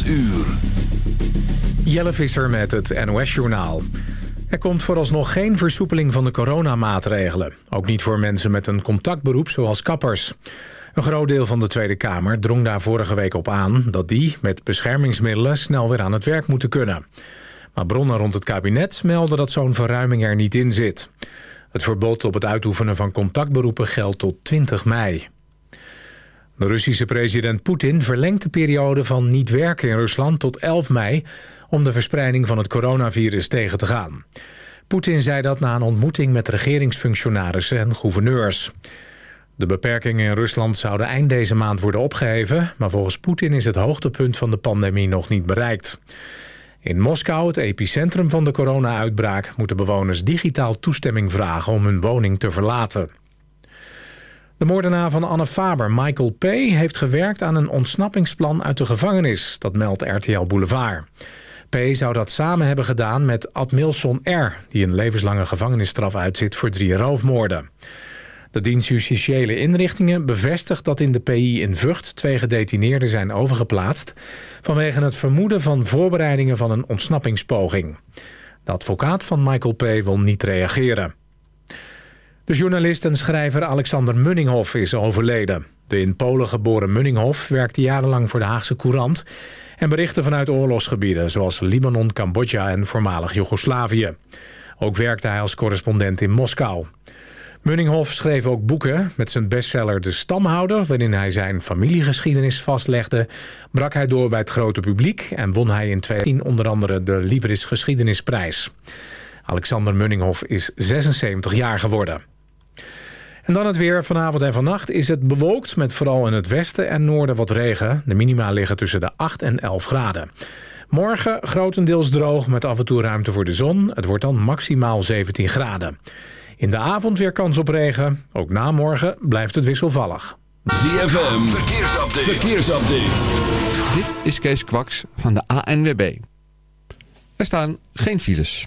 8 uur. Jelle Visser met het NOS-journaal. Er komt vooralsnog geen versoepeling van de coronamaatregelen. Ook niet voor mensen met een contactberoep zoals kappers. Een groot deel van de Tweede Kamer drong daar vorige week op aan... dat die met beschermingsmiddelen snel weer aan het werk moeten kunnen. Maar bronnen rond het kabinet melden dat zo'n verruiming er niet in zit. Het verbod op het uitoefenen van contactberoepen geldt tot 20 mei. De Russische president Poetin verlengt de periode van niet werken in Rusland tot 11 mei... om de verspreiding van het coronavirus tegen te gaan. Poetin zei dat na een ontmoeting met regeringsfunctionarissen en gouverneurs. De beperkingen in Rusland zouden eind deze maand worden opgeheven... maar volgens Poetin is het hoogtepunt van de pandemie nog niet bereikt. In Moskou, het epicentrum van de corona-uitbraak... moeten bewoners digitaal toestemming vragen om hun woning te verlaten. De moordenaar van Anne Faber, Michael P., heeft gewerkt aan een ontsnappingsplan uit de gevangenis. Dat meldt RTL Boulevard. P. zou dat samen hebben gedaan met Admilson R., die een levenslange gevangenisstraf uitzit voor drie roofmoorden. De dienst Justitiële Inrichtingen bevestigt dat in de PI in Vught twee gedetineerden zijn overgeplaatst vanwege het vermoeden van voorbereidingen van een ontsnappingspoging. De advocaat van Michael P. wil niet reageren. De journalist en schrijver Alexander Munninghoff is overleden. De in Polen geboren Munninghoff werkte jarenlang voor de Haagse Courant... en berichtte vanuit oorlogsgebieden zoals Libanon, Cambodja en voormalig Joegoslavië. Ook werkte hij als correspondent in Moskou. Munninghoff schreef ook boeken. Met zijn bestseller De Stamhouder, waarin hij zijn familiegeschiedenis vastlegde... brak hij door bij het grote publiek en won hij in 2010 onder andere de Libris Geschiedenisprijs. Alexander Munninghoff is 76 jaar geworden. En dan het weer. Vanavond en vannacht is het bewolkt met vooral in het westen en noorden wat regen. De minima liggen tussen de 8 en 11 graden. Morgen grotendeels droog met af en toe ruimte voor de zon. Het wordt dan maximaal 17 graden. In de avond weer kans op regen. Ook na morgen blijft het wisselvallig. ZFM, verkeersupdate. verkeersupdate. Dit is Kees Kwaks van de ANWB. Er staan geen files.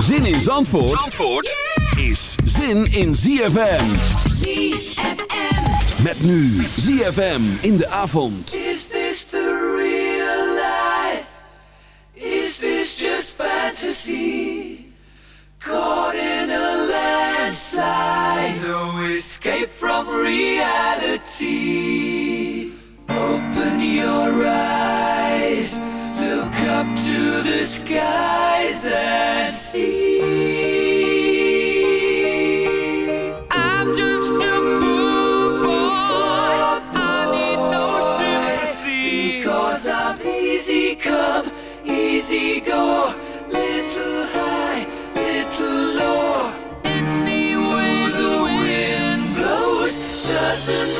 Zin in Zandvoort, Zandvoort is zin in ZFM. ZFM. Met nu ZFM in de avond. Is this the real life? Is this just fantasy? Caught in a landslide, no escape from reality. Open your eyes, up to the skies and see. I'm just a poor boy. I need no sympathy. Because I'm easy come, easy go. Little high, little low. The wind blows doesn't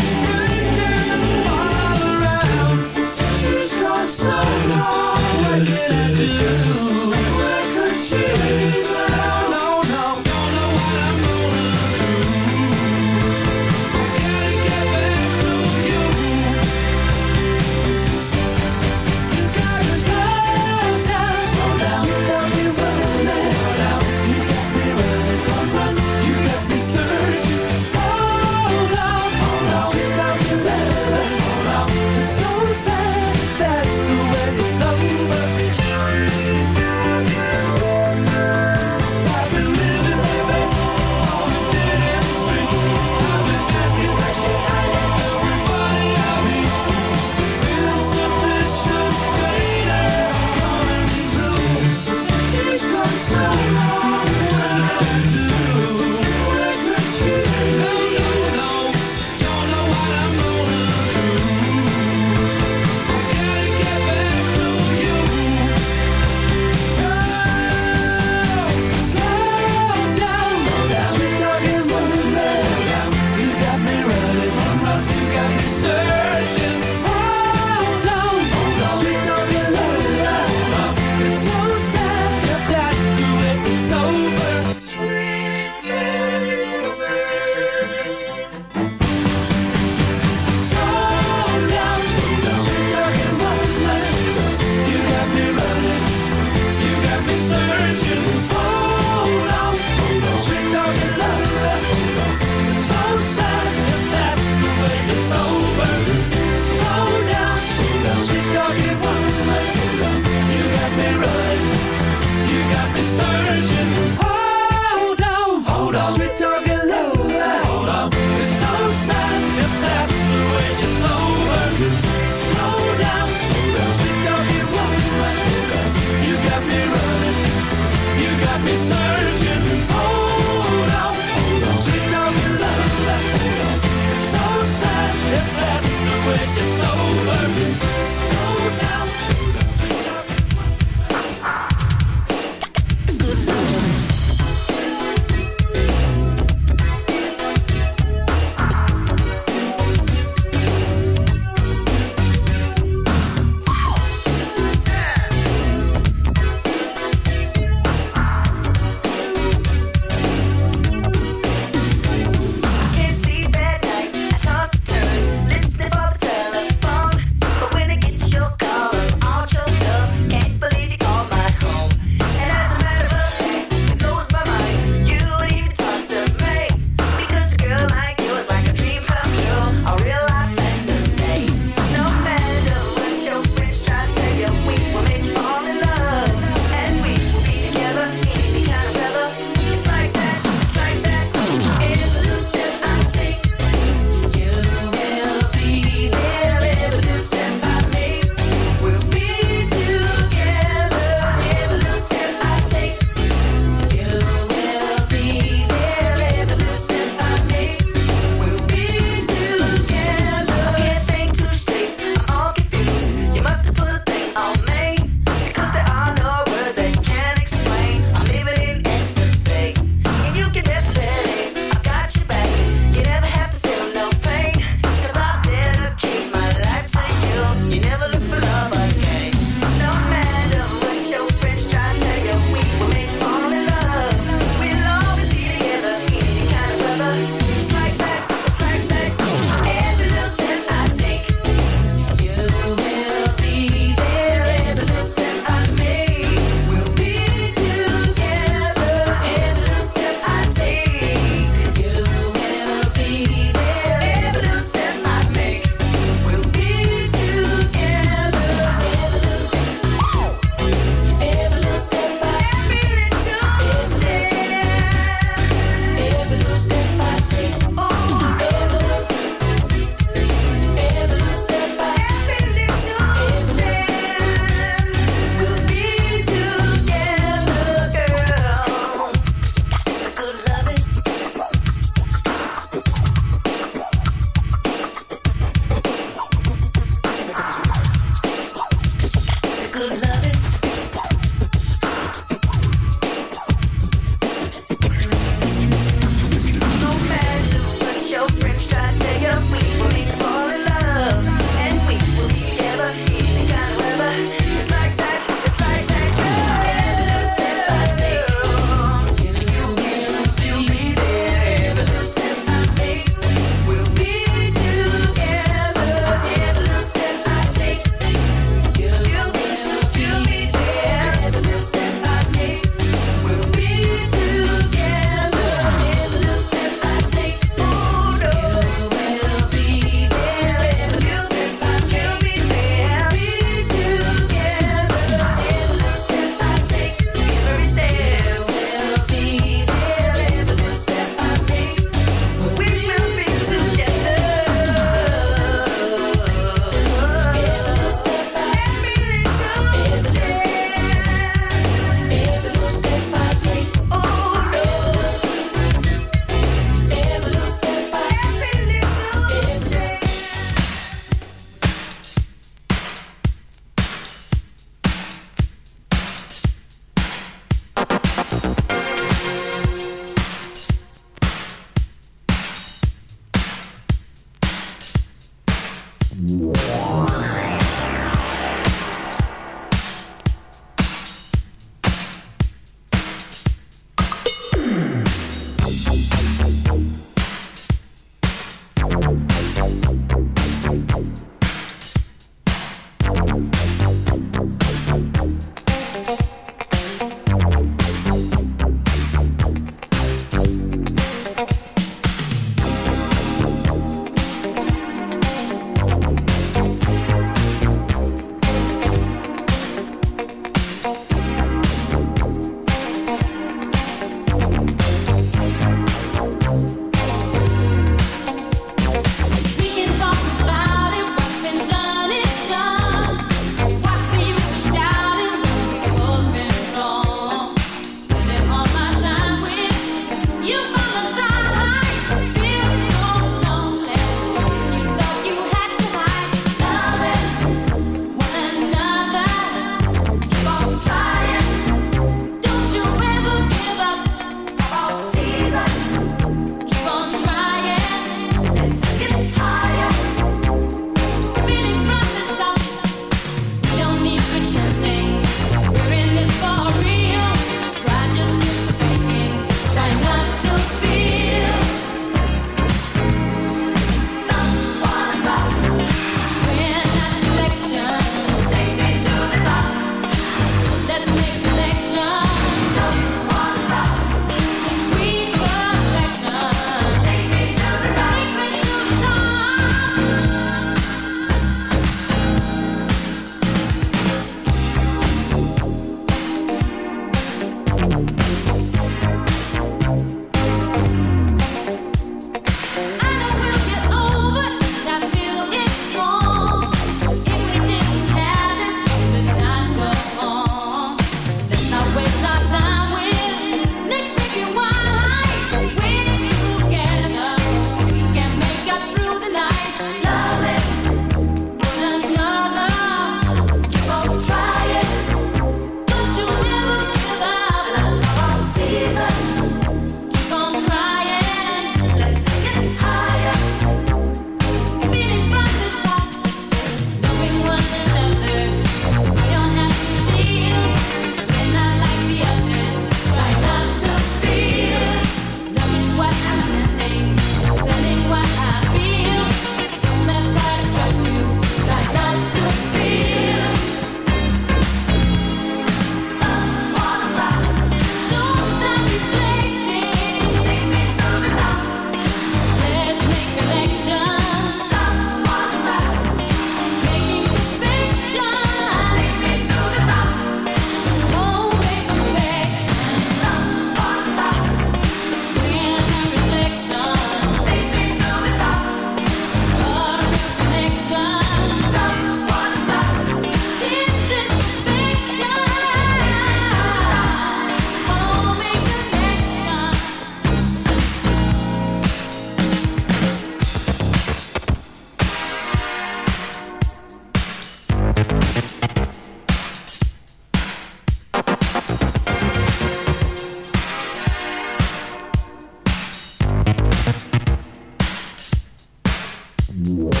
Bye.